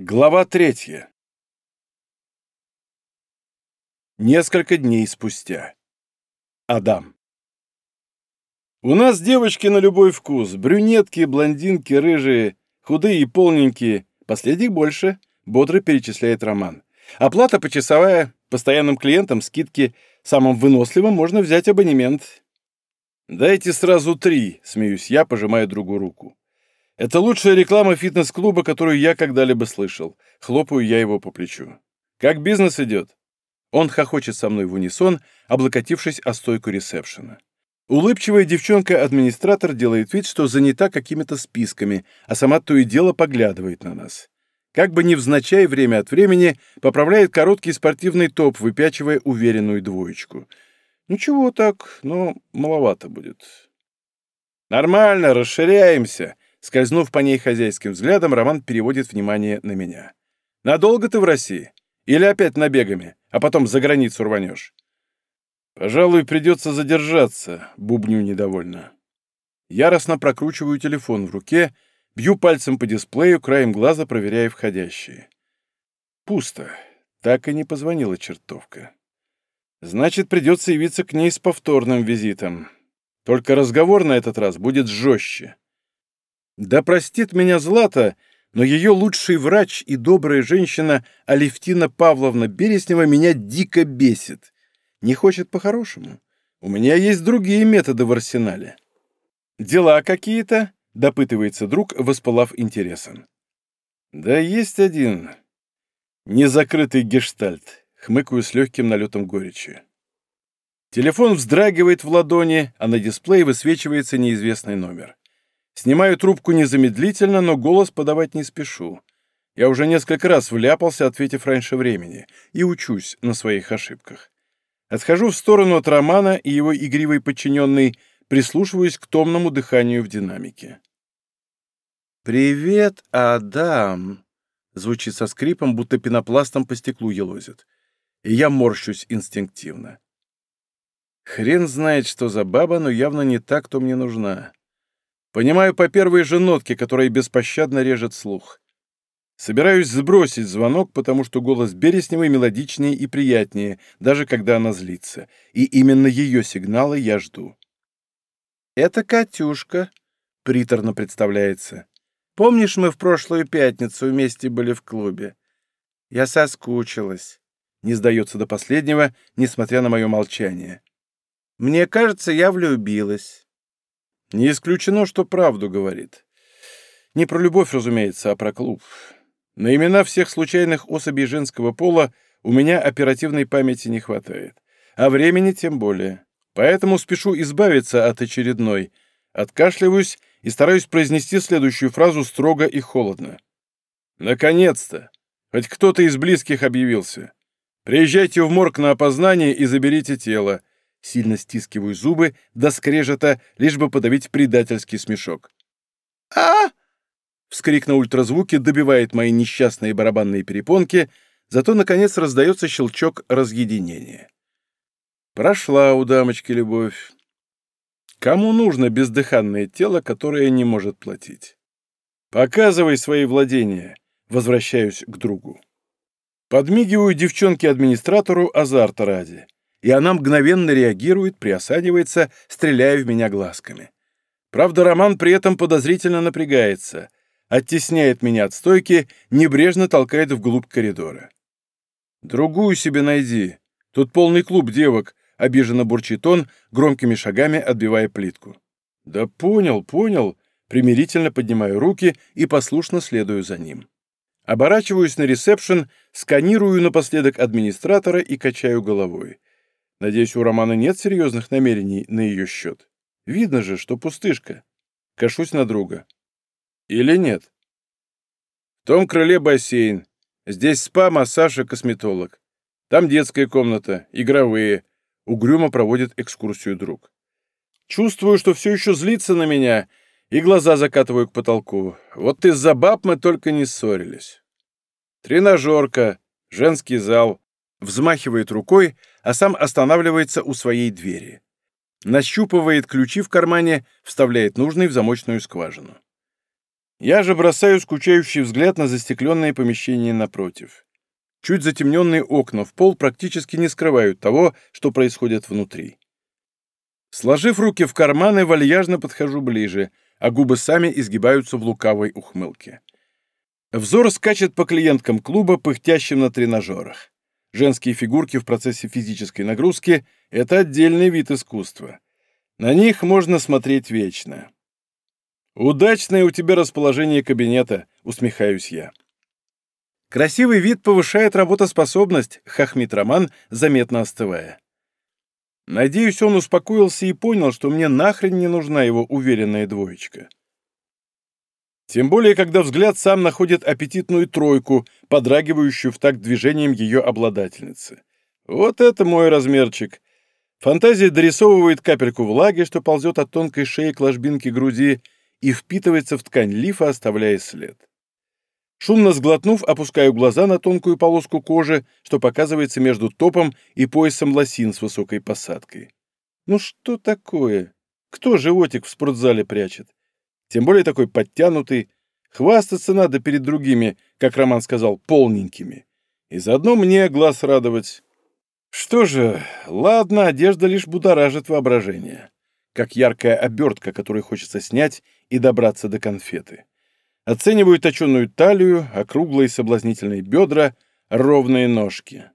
Глава третья. Несколько дней спустя. Адам. У нас девочки на любой вкус. Брюнетки, блондинки, рыжие, худые и полненькие. Последних больше, бодро перечисляет Роман. Оплата почасовая, постоянным клиентам скидки, самым выносливым можно взять абонемент. Дайте сразу три, смеюсь я, пожимая другу руку. Это лучшая реклама фитнес-клуба, которую я когда-либо слышал. Хлопаю я его по плечу. Как бизнес идет? Он хохочет со мной в унисон, облокотившись о стойку ресепшена. Улыбчивая девчонка-администратор делает вид, что занята какими-то списками, а сама то и дело поглядывает на нас. Как бы невзначай время от времени поправляет короткий спортивный топ, выпячивая уверенную двоечку. Ничего так, но маловато будет. «Нормально, расширяемся», Скользнув по ней хозяйским взглядом, Роман переводит внимание на меня. «Надолго ты в России? Или опять набегами, а потом за границу рванешь?» «Пожалуй, придется задержаться», — бубню недовольно. Яростно прокручиваю телефон в руке, бью пальцем по дисплею, краем глаза проверяя входящие. Пусто. Так и не позвонила чертовка. Значит, придется явиться к ней с повторным визитом. Только разговор на этот раз будет жестче. Да простит меня Злата, но ее лучший врач и добрая женщина Алевтина Павловна Береснева меня дико бесит. Не хочет по-хорошему. У меня есть другие методы в арсенале. «Дела какие-то?» — допытывается друг, воспылав интересом. «Да есть один. Незакрытый гештальт», — хмыкаю с легким налетом горечи. Телефон вздрагивает в ладони, а на дисплее высвечивается неизвестный номер. Снимаю трубку незамедлительно, но голос подавать не спешу. Я уже несколько раз вляпался, ответив раньше времени, и учусь на своих ошибках. Отхожу в сторону от Романа и его игривой подчиненной, прислушиваюсь к томному дыханию в динамике. «Привет, Адам!» Звучит со скрипом, будто пенопластом по стеклу елозит. И я морщусь инстинктивно. Хрен знает, что за баба, но явно не та, кто мне нужна. Понимаю по первой же нотке, которая беспощадно режет слух. Собираюсь сбросить звонок, потому что голос Бересневой мелодичнее и приятнее, даже когда она злится. И именно ее сигналы я жду. «Это Катюшка», — приторно представляется. «Помнишь, мы в прошлую пятницу вместе были в клубе? Я соскучилась». Не сдается до последнего, несмотря на мое молчание. «Мне кажется, я влюбилась». Не исключено, что правду говорит. Не про любовь, разумеется, а про клуб. На имена всех случайных особей женского пола у меня оперативной памяти не хватает. А времени тем более. Поэтому спешу избавиться от очередной. Откашливаюсь и стараюсь произнести следующую фразу строго и холодно. «Наконец-то! Хоть кто-то из близких объявился. Приезжайте в морг на опознание и заберите тело. Сильно стискиваю зубы до скрежета, лишь бы подавить предательский смешок. а Вскрик на ультразвуке добивает мои несчастные барабанные перепонки, зато, наконец, раздается щелчок разъединения. Прошла у дамочки любовь. Кому нужно бездыханное тело, которое не может платить? Показывай свои владения. Возвращаюсь к другу. Подмигиваю девчонке-администратору азарта ради и она мгновенно реагирует, приосадивается, стреляя в меня глазками. Правда, Роман при этом подозрительно напрягается, оттесняет меня от стойки, небрежно толкает вглубь коридора. «Другую себе найди. Тут полный клуб девок», — обиженно бурчит он, громкими шагами отбивая плитку. «Да понял, понял», — примирительно поднимаю руки и послушно следую за ним. Оборачиваюсь на ресепшн, сканирую напоследок администратора и качаю головой. Надеюсь, у Романа нет серьезных намерений на ее счет. Видно же, что пустышка. Кашусь на друга. Или нет? В том крыле бассейн. Здесь спа, массаж и косметолог. Там детская комната, игровые. Угрюмо проводит экскурсию друг. Чувствую, что все еще злится на меня, и глаза закатываю к потолку. Вот из-за баб мы только не ссорились. Тренажерка, женский зал. Взмахивает рукой, а сам останавливается у своей двери. Нащупывает ключи в кармане, вставляет нужный в замочную скважину. Я же бросаю скучающий взгляд на застекленные помещения напротив. Чуть затемненные окна в пол практически не скрывают того, что происходит внутри. Сложив руки в карманы, вальяжно подхожу ближе, а губы сами изгибаются в лукавой ухмылке. Взор скачет по клиенткам клуба, пыхтящим на тренажерах. Женские фигурки в процессе физической нагрузки — это отдельный вид искусства. На них можно смотреть вечно. «Удачное у тебя расположение кабинета», — усмехаюсь я. «Красивый вид повышает работоспособность», — хохмит Роман, заметно остывая. Надеюсь, он успокоился и понял, что мне нахрен не нужна его уверенная двоечка. Тем более, когда взгляд сам находит аппетитную тройку, подрагивающую в такт движением ее обладательницы. Вот это мой размерчик. Фантазия дорисовывает капельку влаги, что ползет от тонкой шеи к ложбинке груди, и впитывается в ткань лифа, оставляя след. Шумно сглотнув, опускаю глаза на тонкую полоску кожи, что показывается между топом и поясом лосин с высокой посадкой. Ну что такое? Кто животик в спортзале прячет? Тем более такой подтянутый. Хвастаться надо перед другими, как Роман сказал, полненькими. И заодно мне глаз радовать. Что же, ладно, одежда лишь будоражит воображение как яркая обертка, которую хочется снять и добраться до конфеты. Оцениваю точенную талию, округлые соблазнительные бедра, ровные ножки.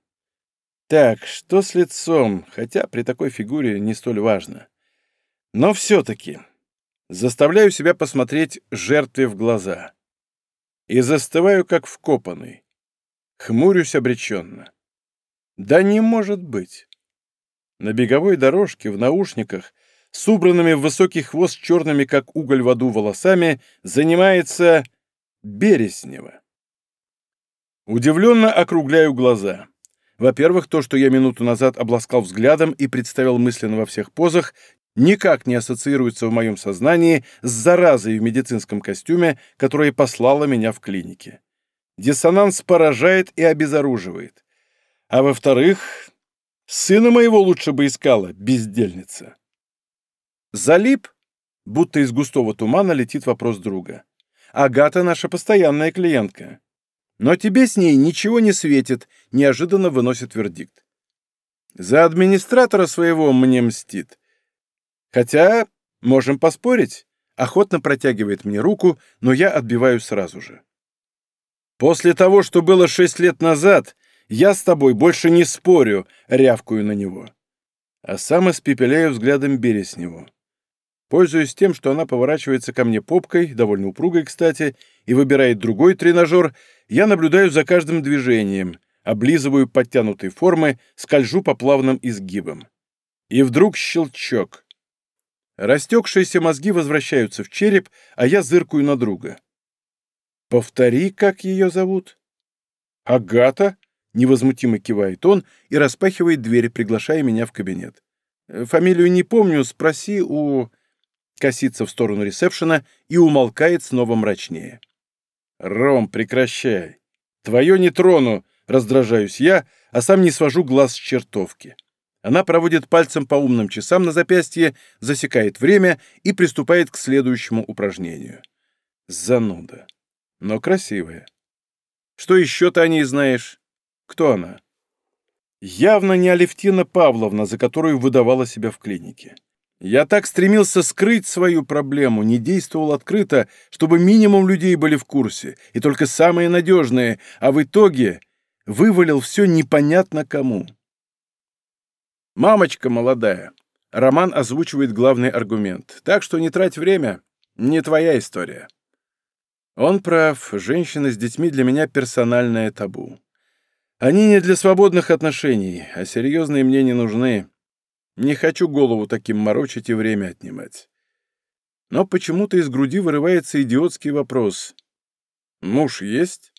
Так, что с лицом, хотя при такой фигуре не столь важно. Но все-таки заставляю себя посмотреть жертве в глаза. И застываю, как вкопанный. Хмурюсь обреченно. Да не может быть. На беговой дорожке, в наушниках, с убранными в высокий хвост черными, как уголь в аду, волосами, занимается Береснева. Удивленно округляю глаза. Во-первых, то, что я минуту назад обласкал взглядом и представил мысленно во всех позах, никак не ассоциируется в моем сознании с заразой в медицинском костюме, которая послала меня в клинике. Диссонанс поражает и обезоруживает. А во-вторых, сына моего лучше бы искала, бездельница. «Залип?» Будто из густого тумана летит вопрос друга. «Агата наша постоянная клиентка. Но тебе с ней ничего не светит», — неожиданно выносит вердикт. «За администратора своего мне мстит. Хотя, можем поспорить». Охотно протягивает мне руку, но я отбиваю сразу же. «После того, что было шесть лет назад, я с тобой больше не спорю», — рявкую на него. А сам испепеляю взглядом Бересневу. Пользуясь тем, что она поворачивается ко мне попкой, довольно упругой, кстати, и выбирает другой тренажер, я наблюдаю за каждым движением, облизываю подтянутые формы, скольжу по плавным изгибам. И вдруг щелчок. Растекшиеся мозги возвращаются в череп, а я зыркую на друга. «Повтори, как ее зовут?» «Агата?» — невозмутимо кивает он и распахивает дверь, приглашая меня в кабинет. «Фамилию не помню, спроси у...» косится в сторону ресепшена и умолкает снова мрачнее. «Ром, прекращай! Твое не трону!» — раздражаюсь я, а сам не свожу глаз с чертовки. Она проводит пальцем по умным часам на запястье, засекает время и приступает к следующему упражнению. Зануда. Но красивая. Что еще ты о ней знаешь? Кто она? Явно не Алевтина Павловна, за которую выдавала себя в клинике. Я так стремился скрыть свою проблему, не действовал открыто, чтобы минимум людей были в курсе, и только самые надежные, а в итоге вывалил все непонятно кому. «Мамочка молодая», — Роман озвучивает главный аргумент, так что не трать время, не твоя история. Он прав, женщины с детьми для меня персональное табу. Они не для свободных отношений, а серьезные мне не нужны. Не хочу голову таким морочить и время отнимать. Но почему-то из груди вырывается идиотский вопрос. «Муж есть?»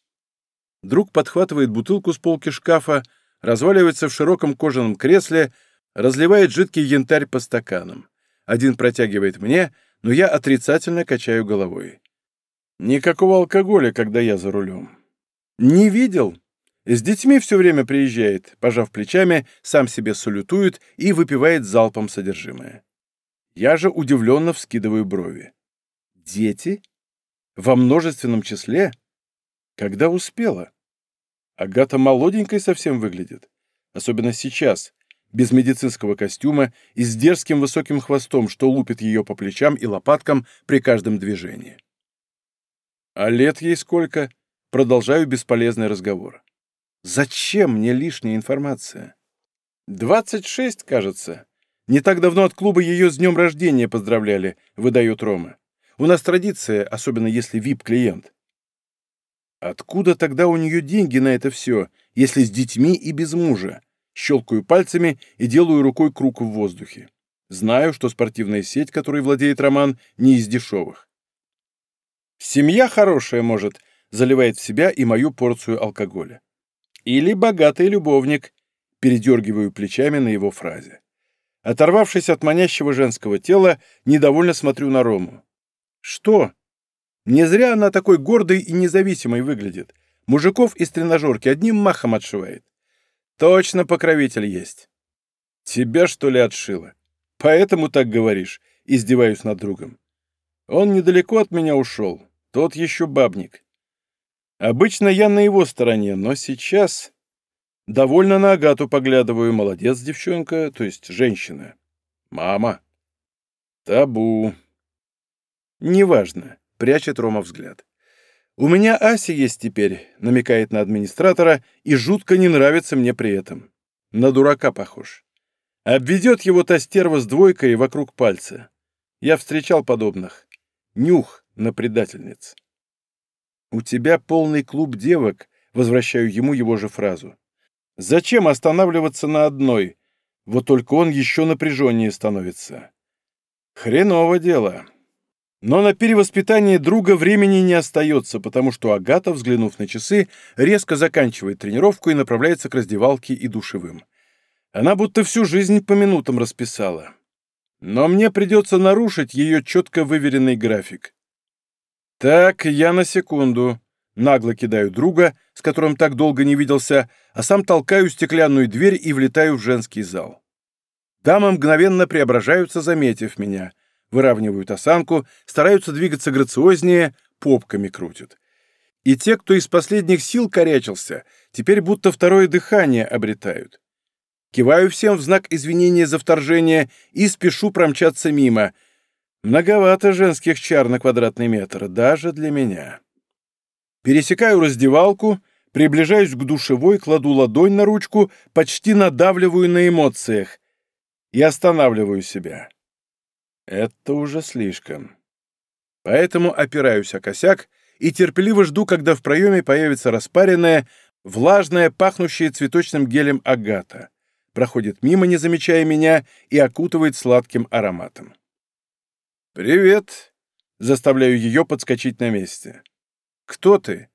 Друг подхватывает бутылку с полки шкафа, разваливается в широком кожаном кресле, разливает жидкий янтарь по стаканам. Один протягивает мне, но я отрицательно качаю головой. Никакого алкоголя, когда я за рулем. Не видел? С детьми все время приезжает, пожав плечами, сам себе салютует и выпивает залпом содержимое. Я же удивленно вскидываю брови. Дети? Во множественном числе? Когда успела? Агата молоденькой совсем выглядит. Особенно сейчас, без медицинского костюма и с дерзким высоким хвостом, что лупит ее по плечам и лопаткам при каждом движении. А лет ей сколько? Продолжаю бесполезный разговор. Зачем мне лишняя информация? Двадцать шесть, кажется. Не так давно от клуба ее с днем рождения поздравляли, выдает Рома. У нас традиция, особенно если вип-клиент. Откуда тогда у нее деньги на это все, если с детьми и без мужа? Щелкаю пальцами и делаю рукой круг в воздухе. Знаю, что спортивная сеть, которой владеет Роман, не из дешевых. Семья хорошая, может, заливает в себя и мою порцию алкоголя. Или богатый любовник, передергиваю плечами на его фразе. Оторвавшись от манящего женского тела, недовольно смотрю на Рому. Что? Не зря она такой гордой и независимой выглядит. Мужиков из тренажерки одним махом отшивает. Точно покровитель есть. Тебя, что ли, отшила? Поэтому так говоришь, издеваюсь над другом. Он недалеко от меня ушел. Тот еще бабник. Обычно я на его стороне, но сейчас... Довольно на Агату поглядываю. Молодец, девчонка, то есть женщина. Мама. Табу. Неважно, прячет Рома взгляд. У меня Ася есть теперь, намекает на администратора, и жутко не нравится мне при этом. На дурака похож. Обведет его та стерва с двойкой вокруг пальца. Я встречал подобных. Нюх на предательниц. «У тебя полный клуб девок», — возвращаю ему его же фразу. «Зачем останавливаться на одной? Вот только он еще напряженнее становится». «Хреново дело». Но на перевоспитание друга времени не остается, потому что Агата, взглянув на часы, резко заканчивает тренировку и направляется к раздевалке и душевым. Она будто всю жизнь по минутам расписала. Но мне придется нарушить ее четко выверенный график. «Так, я на секунду». Нагло кидаю друга, с которым так долго не виделся, а сам толкаю стеклянную дверь и влетаю в женский зал. Дамы мгновенно преображаются, заметив меня. Выравнивают осанку, стараются двигаться грациознее, попками крутят. И те, кто из последних сил корячился, теперь будто второе дыхание обретают. Киваю всем в знак извинения за вторжение и спешу промчаться мимо — Многовато женских чар на квадратный метр, даже для меня. Пересекаю раздевалку, приближаюсь к душевой, кладу ладонь на ручку, почти надавливаю на эмоциях и останавливаю себя. Это уже слишком. Поэтому опираюсь о косяк и терпеливо жду, когда в проеме появится распаренная, влажная, пахнущая цветочным гелем агата. Проходит мимо, не замечая меня, и окутывает сладким ароматом. «Привет!» — заставляю ее подскочить на месте. «Кто ты?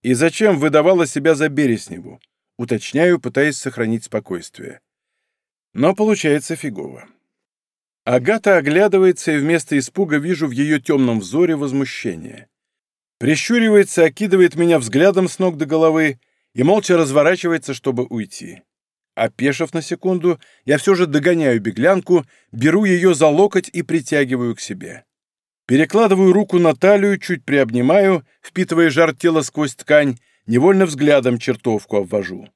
И зачем выдавала себя за Бересневу?» — уточняю, пытаясь сохранить спокойствие. Но получается фигово. Агата оглядывается, и вместо испуга вижу в ее темном взоре возмущение. Прищуривается, окидывает меня взглядом с ног до головы и молча разворачивается, чтобы уйти. Опешив на секунду, я все же догоняю беглянку, беру ее за локоть и притягиваю к себе. Перекладываю руку на талию, чуть приобнимаю, впитывая жар тела сквозь ткань, невольно взглядом чертовку обвожу.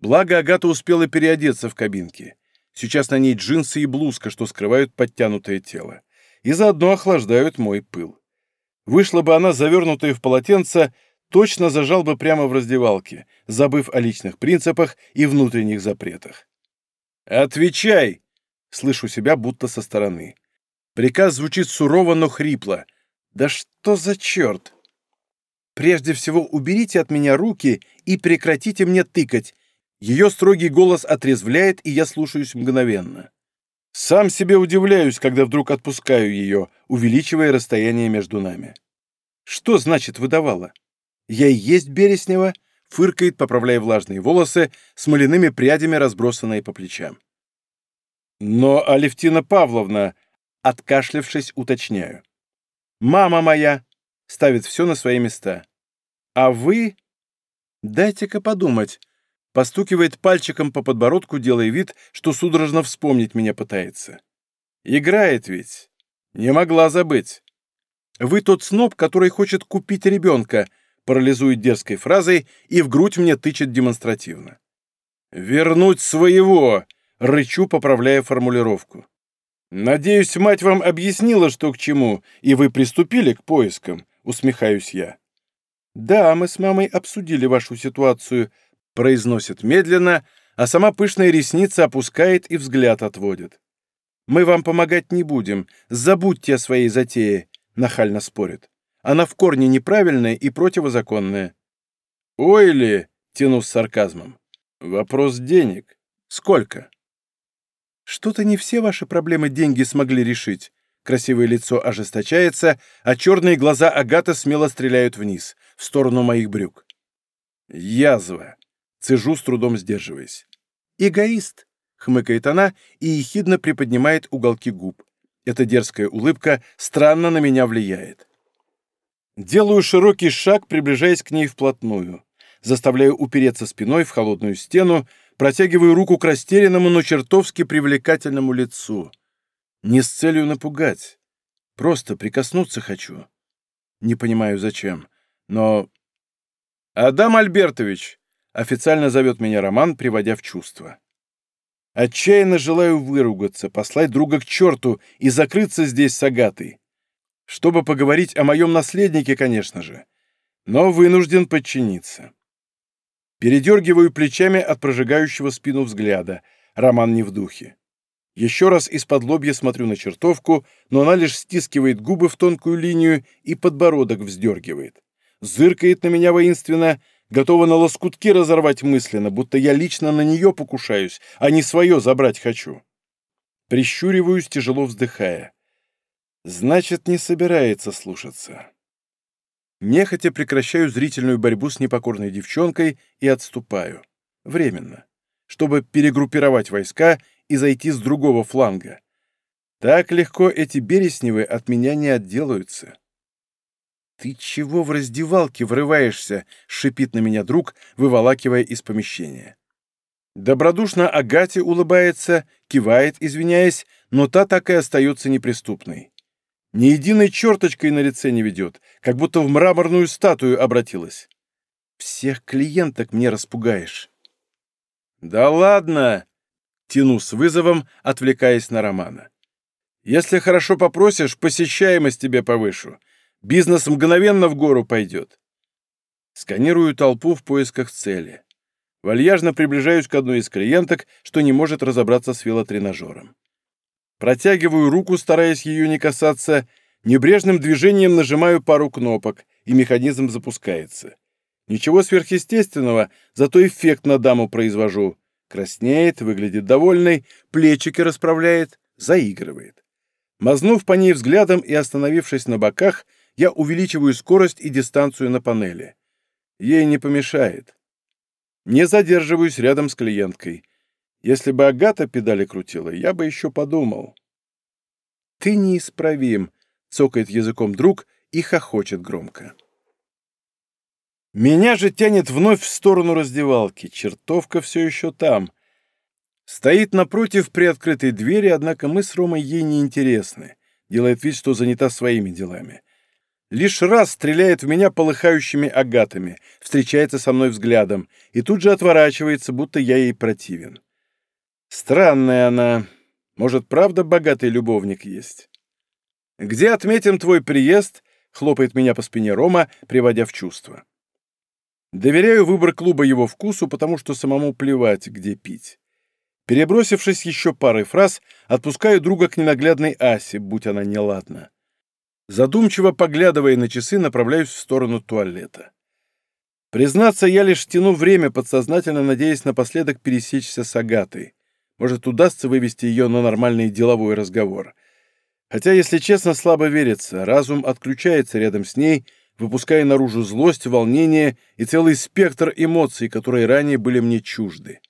Благо Агата успела переодеться в кабинке. Сейчас на ней джинсы и блузка, что скрывают подтянутое тело. И заодно охлаждают мой пыл. Вышла бы она, завернутая в полотенце, точно зажал бы прямо в раздевалке, забыв о личных принципах и внутренних запретах. «Отвечай!» — слышу себя будто со стороны. Приказ звучит сурово, но хрипло. «Да что за черт!» «Прежде всего уберите от меня руки и прекратите мне тыкать!» Ее строгий голос отрезвляет, и я слушаюсь мгновенно. Сам себе удивляюсь, когда вдруг отпускаю ее, увеличивая расстояние между нами. Что значит выдавала? «Я и есть Береснева», — фыркает, поправляя влажные волосы, смоляными прядями, разбросанные по плечам. «Но Алевтина Павловна», — откашлявшись, уточняю. «Мама моя», — ставит все на свои места. «А вы...» «Дайте-ка подумать», — постукивает пальчиком по подбородку, делая вид, что судорожно вспомнить меня пытается. «Играет ведь. Не могла забыть». Вы тот сноб, который хочет купить ребенка, парализует дерзкой фразой и в грудь мне тычет демонстративно. «Вернуть своего!» — рычу, поправляя формулировку. «Надеюсь, мать вам объяснила, что к чему, и вы приступили к поискам», — усмехаюсь я. «Да, мы с мамой обсудили вашу ситуацию», — произносит медленно, а сама пышная ресница опускает и взгляд отводит. «Мы вам помогать не будем, забудьте о своей затее», — нахально спорит. «Она в корне неправильная и противозаконная». «Ой ли!» — тяну с сарказмом. «Вопрос денег. Сколько?» Что-то не все ваши проблемы деньги смогли решить. Красивое лицо ожесточается, а черные глаза Агата смело стреляют вниз, в сторону моих брюк. Язва. Цежу, с трудом сдерживаясь. «Эгоист», — хмыкает она и ехидно приподнимает уголки губ. Эта дерзкая улыбка странно на меня влияет. Делаю широкий шаг, приближаясь к ней вплотную. Заставляю упереться спиной в холодную стену, протягиваю руку к растерянному, но чертовски привлекательному лицу. Не с целью напугать. Просто прикоснуться хочу. Не понимаю, зачем. Но... «Адам Альбертович!» — официально зовет меня Роман, приводя в чувство. Отчаянно желаю выругаться, послать друга к черту и закрыться здесь с Агатой. Чтобы поговорить о моем наследнике, конечно же. Но вынужден подчиниться. Передергиваю плечами от прожигающего спину взгляда. Роман не в духе. Еще раз из-под лобья смотрю на чертовку, но она лишь стискивает губы в тонкую линию и подбородок вздергивает. Зыркает на меня воинственно, готова на лоскутки разорвать мысленно, будто я лично на нее покушаюсь, а не свое забрать хочу. Прищуриваюсь, тяжело вздыхая. Значит, не собирается слушаться. Нехотя прекращаю зрительную борьбу с непокорной девчонкой и отступаю. Временно. Чтобы перегруппировать войска и зайти с другого фланга. Так легко эти Бересневы от меня не отделаются. «Ты чего в раздевалке врываешься?» — шипит на меня друг, выволакивая из помещения. Добродушно Агате улыбается, кивает, извиняясь, но та так и остается неприступной. Ни единой черточкой на лице не ведет, как будто в мраморную статую обратилась. Всех клиенток мне распугаешь. Да ладно! Тяну с вызовом, отвлекаясь на Романа. Если хорошо попросишь, посещаемость тебе повышу. Бизнес мгновенно в гору пойдет. Сканирую толпу в поисках цели. Вальяжно приближаюсь к одной из клиенток, что не может разобраться с велотренажером. Протягиваю руку, стараясь ее не касаться, небрежным движением нажимаю пару кнопок, и механизм запускается. Ничего сверхъестественного, зато эффект на даму произвожу. Краснеет, выглядит довольной, плечики расправляет, заигрывает. Мазнув по ней взглядом и остановившись на боках, я увеличиваю скорость и дистанцию на панели. Ей не помешает. Не задерживаюсь рядом с клиенткой. Если бы Агата педали крутила, я бы еще подумал. «Ты неисправим», — цокает языком друг и хохочет громко. Меня же тянет вновь в сторону раздевалки. Чертовка все еще там. Стоит напротив приоткрытой двери, однако мы с Ромой ей не интересны. Делает вид, что занята своими делами. Лишь раз стреляет в меня полыхающими агатами, встречается со мной взглядом и тут же отворачивается, будто я ей противен. Странная она. Может, правда богатый любовник есть? Где отметим твой приезд? Хлопает меня по спине Рома, приводя в чувство. Доверяю выбор клуба его вкусу, потому что самому плевать, где пить. Перебросившись еще парой фраз, отпускаю друга к ненаглядной Асе, будь она неладна. Задумчиво поглядывая на часы, направляюсь в сторону туалета. Признаться, я лишь тяну время, подсознательно надеясь напоследок пересечься с Агатой. Может, удастся вывести ее на нормальный деловой разговор. Хотя, если честно, слабо верится. Разум отключается рядом с ней, выпуская наружу злость, волнение и целый спектр эмоций, которые ранее были мне чужды.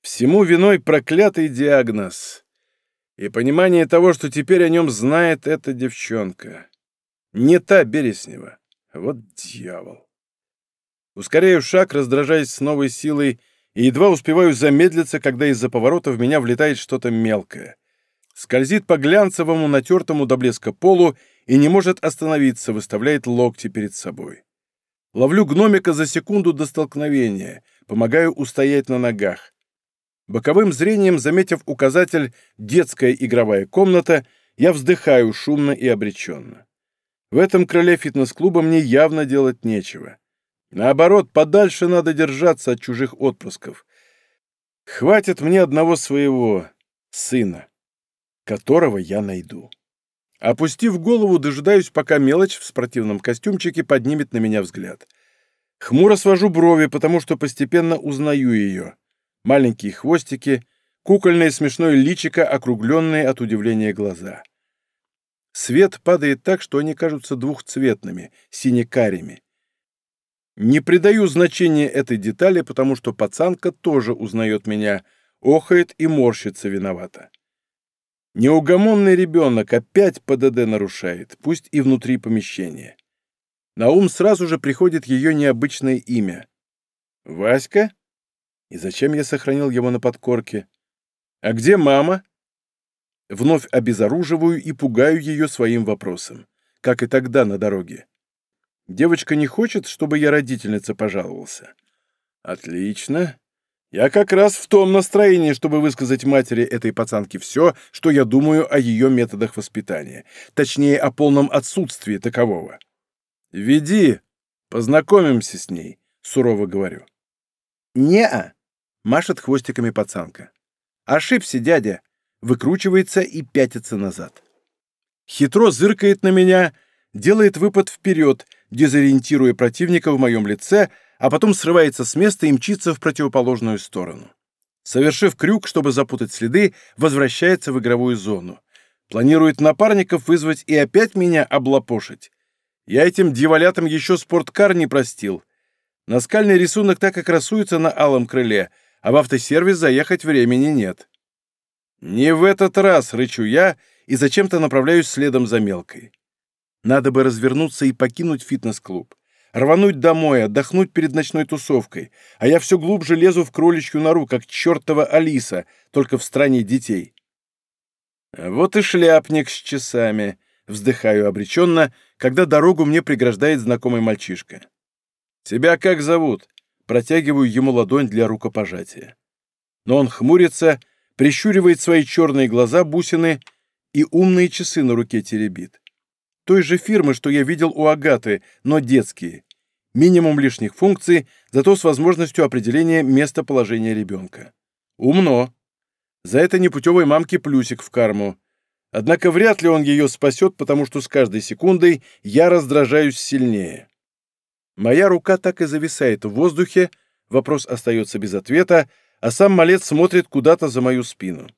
Всему виной проклятый диагноз. И понимание того, что теперь о нем знает эта девчонка. Не та Береснева. Вот дьявол. Ускоряю шаг, раздражаясь с новой силой, и едва успеваю замедлиться, когда из-за поворота в меня влетает что-то мелкое. Скользит по глянцевому, натертому до блеска полу и не может остановиться, выставляет локти перед собой. Ловлю гномика за секунду до столкновения, помогаю устоять на ногах. Боковым зрением, заметив указатель «Детская игровая комната», я вздыхаю шумно и обреченно. В этом крыле фитнес-клуба мне явно делать нечего. Наоборот, подальше надо держаться от чужих отпусков. Хватит мне одного своего сына, которого я найду. Опустив голову, дожидаюсь, пока мелочь в спортивном костюмчике поднимет на меня взгляд. Хмуро свожу брови, потому что постепенно узнаю ее. Маленькие хвостики, кукольное смешное личико, округленные от удивления глаза. Свет падает так, что они кажутся двухцветными, сине-карими. Не придаю значения этой детали, потому что пацанка тоже узнает меня, охает и морщится виновата. Неугомонный ребенок опять ПДД нарушает, пусть и внутри помещения. На ум сразу же приходит ее необычное имя. Васька? И зачем я сохранил его на подкорке? А где мама? Вновь обезоруживаю и пугаю ее своим вопросом, как и тогда на дороге. Девочка не хочет, чтобы я родительница пожаловался. Отлично. Я как раз в том настроении, чтобы высказать матери этой пацанки все, что я думаю о ее методах воспитания. Точнее, о полном отсутствии такового. «Веди, познакомимся с ней», — сурово говорю. «Не-а», — машет хвостиками пацанка. «Ошибся, дядя», — выкручивается и пятится назад. Хитро зыркает на меня, делает выпад вперед, дезориентируя противника в моем лице — а потом срывается с места и мчится в противоположную сторону. Совершив крюк, чтобы запутать следы, возвращается в игровую зону. Планирует напарников вызвать и опять меня облапошить. Я этим дьяволятам еще спорткар не простил. Наскальный рисунок так и красуется на алом крыле, а в автосервис заехать времени нет. «Не в этот раз!» — рычу я и зачем-то направляюсь следом за мелкой. Надо бы развернуться и покинуть фитнес-клуб рвануть домой, отдохнуть перед ночной тусовкой, а я все глубже лезу в кроличью нору, как чертова Алиса, только в стране детей. Вот и шляпник с часами, вздыхаю обреченно, когда дорогу мне преграждает знакомый мальчишка. «Тебя как зовут?» Протягиваю ему ладонь для рукопожатия. Но он хмурится, прищуривает свои черные глаза бусины и умные часы на руке теребит. Той же фирмы, что я видел у Агаты, но детские. Минимум лишних функций, зато с возможностью определения местоположения ребенка. Умно. За это непутевой мамке плюсик в карму. Однако вряд ли он ее спасет, потому что с каждой секундой я раздражаюсь сильнее. Моя рука так и зависает в воздухе, вопрос остается без ответа, а сам малец смотрит куда-то за мою спину.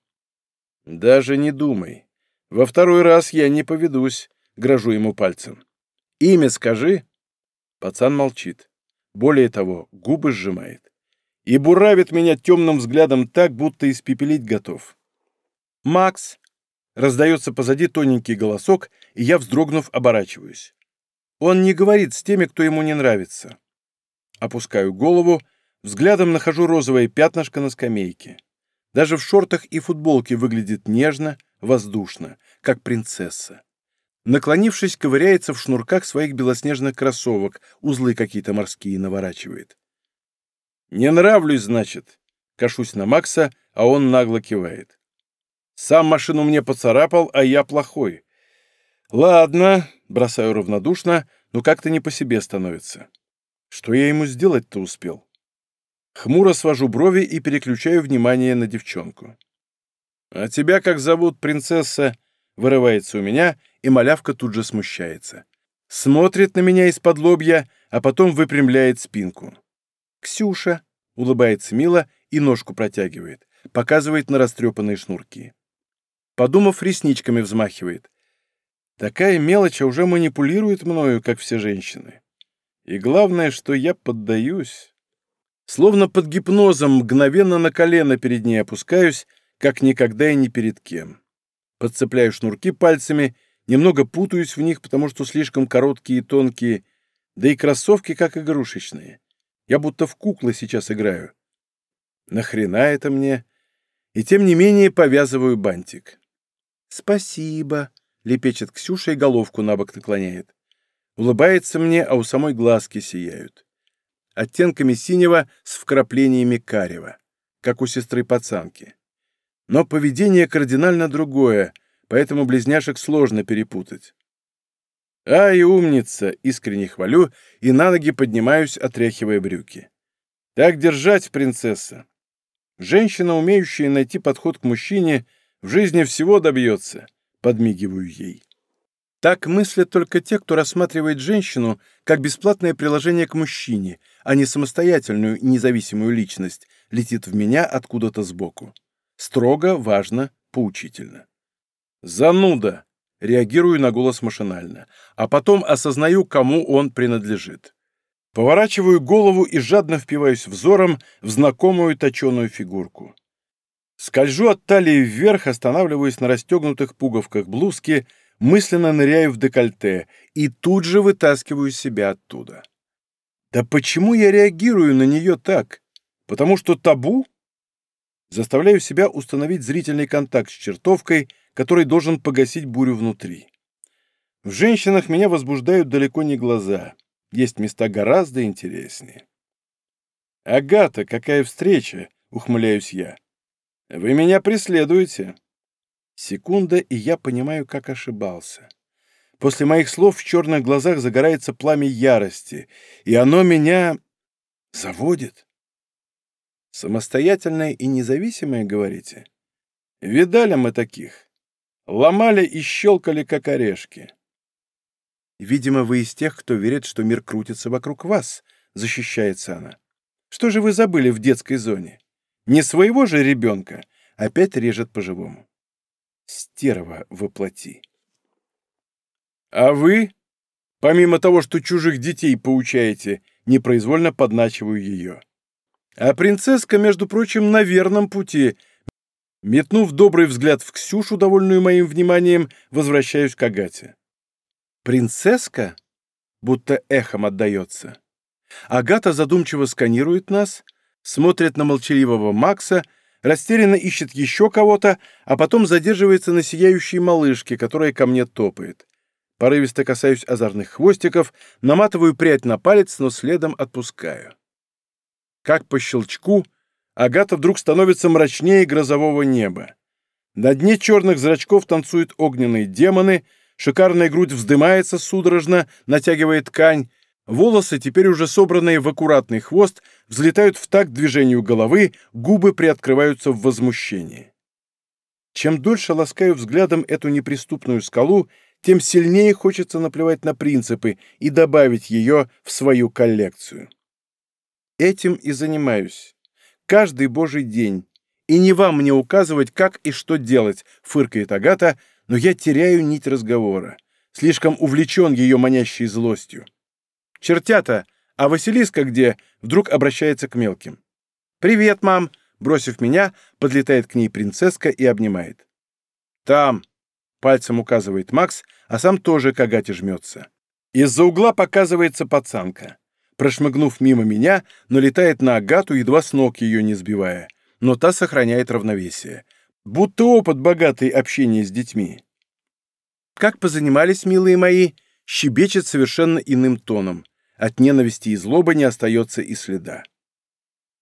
Даже не думай. Во второй раз я не поведусь, грожу ему пальцем. «Имя скажи!» Пацан молчит. Более того, губы сжимает. И буравит меня темным взглядом так, будто испепелить готов. «Макс!» Раздается позади тоненький голосок, и я, вздрогнув, оборачиваюсь. Он не говорит с теми, кто ему не нравится. Опускаю голову, взглядом нахожу розовое пятнышко на скамейке. Даже в шортах и футболке выглядит нежно, воздушно, как принцесса. Наклонившись, ковыряется в шнурках своих белоснежных кроссовок, узлы какие-то морские наворачивает. «Не нравлюсь, значит?» Кашусь на Макса, а он нагло кивает. «Сам машину мне поцарапал, а я плохой. Ладно, бросаю равнодушно, но как-то не по себе становится. Что я ему сделать-то успел?» Хмуро свожу брови и переключаю внимание на девчонку. «А тебя как зовут, принцесса?» Вырывается у меня — и малявка тут же смущается. Смотрит на меня из-под лобья, а потом выпрямляет спинку. «Ксюша!» — улыбается мило и ножку протягивает, показывает на растрепанные шнурки. Подумав, ресничками взмахивает. Такая мелочь уже манипулирует мною, как все женщины. И главное, что я поддаюсь. Словно под гипнозом мгновенно на колено перед ней опускаюсь, как никогда и ни перед кем. Подцепляю шнурки пальцами — Немного путаюсь в них, потому что слишком короткие и тонкие, да и кроссовки как игрушечные. Я будто в куклы сейчас играю. Нахрена это мне? И тем не менее повязываю бантик. «Спасибо», —— лепечет Ксюша и головку на бок наклоняет. Улыбается мне, а у самой глазки сияют. Оттенками синего с вкраплениями карева, как у сестры пацанки. Но поведение кардинально другое, поэтому близняшек сложно перепутать. «Ай, умница!» — искренне хвалю и на ноги поднимаюсь, отряхивая брюки. «Так держать, принцесса!» Женщина, умеющая найти подход к мужчине, в жизни всего добьется, подмигиваю ей. Так мыслят только те, кто рассматривает женщину как бесплатное приложение к мужчине, а не самостоятельную независимую личность, летит в меня откуда-то сбоку. Строго, важно, поучительно. «Зануда!» — реагирую на голос машинально, а потом осознаю, кому он принадлежит. Поворачиваю голову и жадно впиваюсь взором в знакомую точеную фигурку. Скольжу от талии вверх, останавливаюсь на расстегнутых пуговках блузки, мысленно ныряю в декольте и тут же вытаскиваю себя оттуда. Да почему я реагирую на нее так? Потому что табу? Заставляю себя установить зрительный контакт с чертовкой, который должен погасить бурю внутри. В женщинах меня возбуждают далеко не глаза. Есть места гораздо интереснее. «Агата, какая встреча!» — ухмыляюсь я. «Вы меня преследуете!» Секунда, и я понимаю, как ошибался. После моих слов в черных глазах загорается пламя ярости, и оно меня заводит. Самостоятельная и независимая, говорите? Видали мы таких. Ломали и щелкали, как орешки. Видимо, вы из тех, кто верит, что мир крутится вокруг вас, защищается она. Что же вы забыли в детской зоне? Не своего же ребенка. Опять режет по-живому. Стерва воплоти. А вы, помимо того, что чужих детей поучаете, непроизвольно подначиваю ее. А принцесска, между прочим, на верном пути. Метнув добрый взгляд в Ксюшу, довольную моим вниманием, возвращаюсь к Агате. «Принцесска?» Будто эхом отдается. Агата задумчиво сканирует нас, смотрит на молчаливого Макса, растерянно ищет еще кого-то, а потом задерживается на сияющей малышке, которая ко мне топает. Порывисто касаюсь озорных хвостиков, наматываю прядь на палец, но следом отпускаю. Как по щелчку, Агата вдруг становится мрачнее грозового неба. На дне черных зрачков танцуют огненные демоны, шикарная грудь вздымается судорожно, натягивая ткань, волосы, теперь уже собранные в аккуратный хвост, взлетают в такт движению головы, губы приоткрываются в возмущении. Чем дольше ласкаю взглядом эту неприступную скалу, тем сильнее хочется наплевать на принципы и добавить ее в свою коллекцию. Этим и занимаюсь. Каждый божий день. И не вам мне указывать, как и что делать, фыркает Агата, но я теряю нить разговора. Слишком увлечен ее манящей злостью. «Чертята, а Василиска где?» Вдруг обращается к мелким. «Привет, мам!» Бросив меня, подлетает к ней принцесска и обнимает. «Там!» — пальцем указывает Макс, а сам тоже к Агате жмется. Из-за угла показывается пацанка прошмыгнув мимо меня, но летает на Агату, едва с ног ее не сбивая. Но та сохраняет равновесие. Будто опыт богатый общения с детьми. «Как позанимались, милые мои?» щебечет совершенно иным тоном. От ненависти и злобы не остается и следа.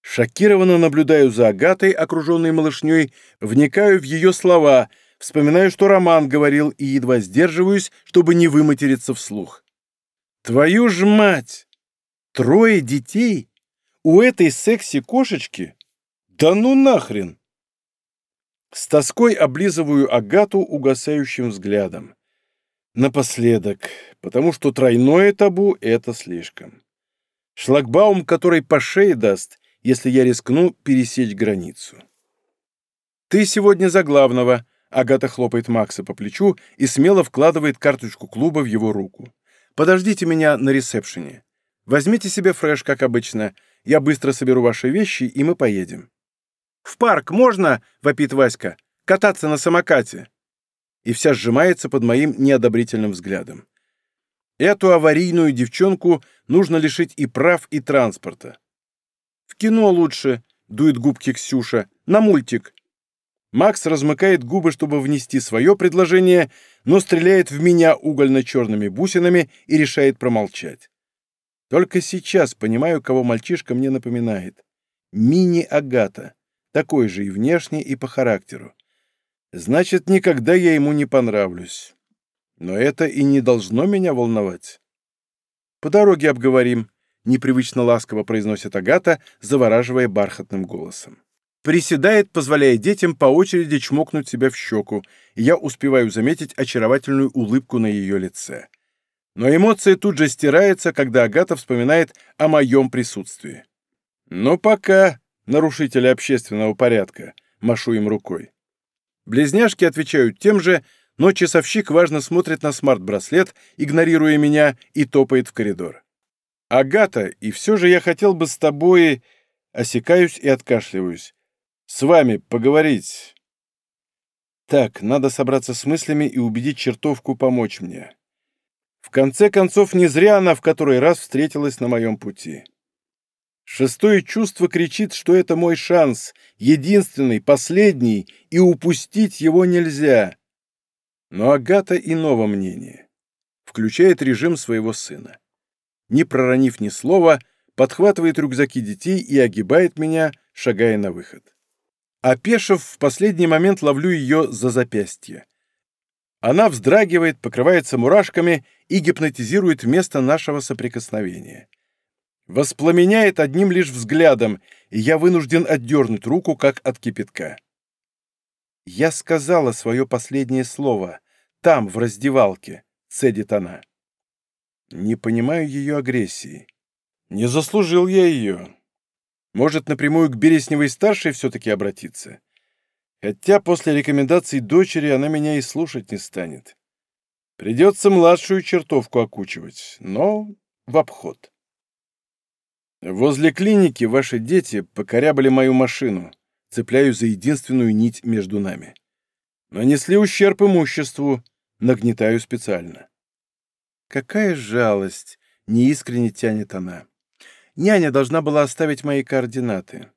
Шокированно наблюдаю за Агатой, окруженной малышней, вникаю в ее слова, вспоминаю, что Роман говорил, и едва сдерживаюсь, чтобы не выматериться вслух. «Твою ж мать!» Трое детей? У этой секси-кошечки? Да ну нахрен! С тоской облизываю Агату угасающим взглядом. Напоследок, потому что тройное табу — это слишком. Шлагбаум, который по шее даст, если я рискну пересечь границу. «Ты сегодня за главного», — Агата хлопает Макса по плечу и смело вкладывает карточку клуба в его руку. «Подождите меня на ресепшене. Возьмите себе фреш, как обычно. Я быстро соберу ваши вещи, и мы поедем». «В парк можно?» — вопит Васька. «Кататься на самокате». И вся сжимается под моим неодобрительным взглядом. Эту аварийную девчонку нужно лишить и прав, и транспорта. «В кино лучше», — дует губки Ксюша, — «на мультик». Макс размыкает губы, чтобы внести свое предложение, но стреляет в меня угольно-черными бусинами и решает промолчать. Только сейчас понимаю, кого мальчишка мне напоминает. Мини-Агата, такой же и внешне, и по характеру. Значит, никогда я ему не понравлюсь. Но это и не должно меня волновать. По дороге обговорим, — непривычно ласково произносит Агата, завораживая бархатным голосом. Приседает, позволяя детям по очереди чмокнуть себя в щеку, и я успеваю заметить очаровательную улыбку на ее лице. Но эмоция тут же стирается, когда Агата вспоминает о моем присутствии. «Но пока, нарушители общественного порядка», — машу им рукой. Близняшки отвечают тем же, но часовщик важно смотрит на смарт-браслет, игнорируя меня, и топает в коридор. «Агата, и все же я хотел бы с тобой...» Осекаюсь и откашливаюсь. «С вами поговорить...» Так, надо собраться с мыслями и убедить чертовку помочь мне. В конце концов, не зря она в который раз встретилась на моем пути. Шестое чувство кричит, что это мой шанс, единственный, последний, и упустить его нельзя. Но Агата иного мнения. Включает режим своего сына. Не проронив ни слова, подхватывает рюкзаки детей и огибает меня, шагая на выход. Опешив, в последний момент ловлю ее за запястье. Она вздрагивает, покрывается мурашками и гипнотизирует место нашего соприкосновения воспламеняет одним лишь взглядом, и я вынужден отдернуть руку, как от кипятка. «Я сказала свое последнее слово. Там, в раздевалке», — цедит она. Не понимаю ее агрессии. Не заслужил я ее. Может, напрямую к Бересневой-старшей все-таки обратиться? Хотя после рекомендаций дочери она меня и слушать не станет. Придется младшую чертовку окучивать, но в обход. Возле клиники ваши дети покорябали мою машину, цепляю за единственную нить между нами. Нанесли ущерб имуществу, нагнетаю специально. Какая жалость, неискренне тянет она. Няня должна была оставить мои координаты.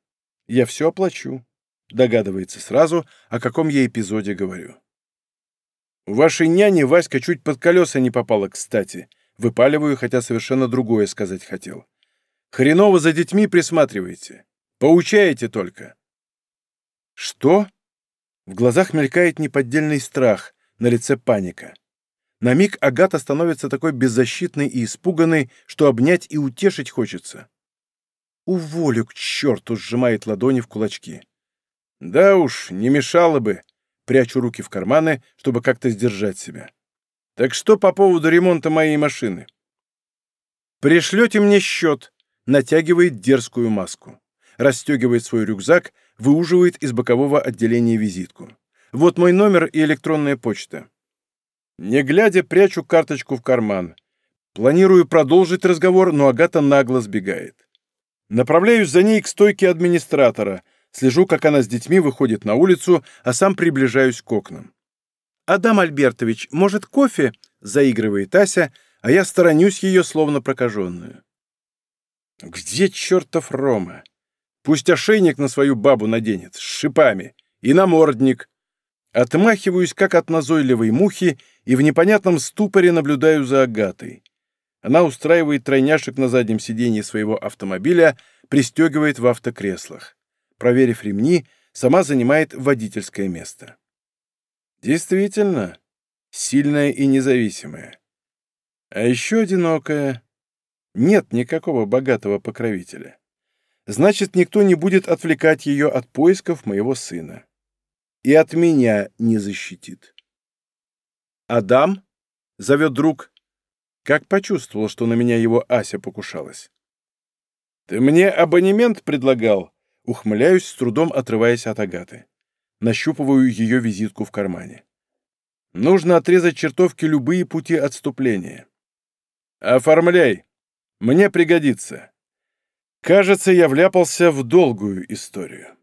Я все оплачу. Догадывается сразу, о каком я эпизоде говорю. У вашей няни Васька чуть под колеса не попала, кстати. Выпаливаю, хотя совершенно другое сказать хотел. Хреново за детьми присматриваете. Поучаете только. Что? В глазах мелькает неподдельный страх, на лице паника. На миг Агата становится такой беззащитной и испуганной, что обнять и утешить хочется. «Уволю к черту!» — сжимает ладони в кулачки. «Да уж, не мешало бы!» — прячу руки в карманы, чтобы как-то сдержать себя. «Так что по поводу ремонта моей машины?» «Пришлете мне счет», натягивает дерзкую маску, расстегивает свой рюкзак, выуживает из бокового отделения визитку. Вот мой номер и электронная почта. Не глядя, прячу карточку в карман. Планирую продолжить разговор, но Агата нагло сбегает. Направляюсь за ней к стойке администратора, слежу, как она с детьми выходит на улицу, а сам приближаюсь к окнам. «Адам Альбертович, может, кофе?» — заигрывает Ася, а я сторонюсь ее, словно прокаженную. Где чертов Рома? Пусть ошейник на свою бабу наденет, с шипами, и намордник. Отмахиваюсь, как от назойливой мухи, и в непонятном ступоре наблюдаю за Агатой. Она устраивает тройняшек на заднем сиденье своего автомобиля, пристегивает в автокреслах. Проверив ремни, сама занимает водительское место. Действительно, сильная и независимая. А еще одинокая. Нет никакого богатого покровителя. Значит, никто не будет отвлекать ее от поисков моего сына. И от меня не защитит. «Адам?» — зовет друг. Как почувствовал, что на меня его Ася покушалась. «Ты мне абонемент предлагал?» Ухмыляюсь, с трудом отрываясь от Агаты. Нащупываю ее визитку в кармане. Нужно отрезать чертовки любые пути отступления. «Оформляй!» Мне пригодится. Кажется, я вляпался в долгую историю.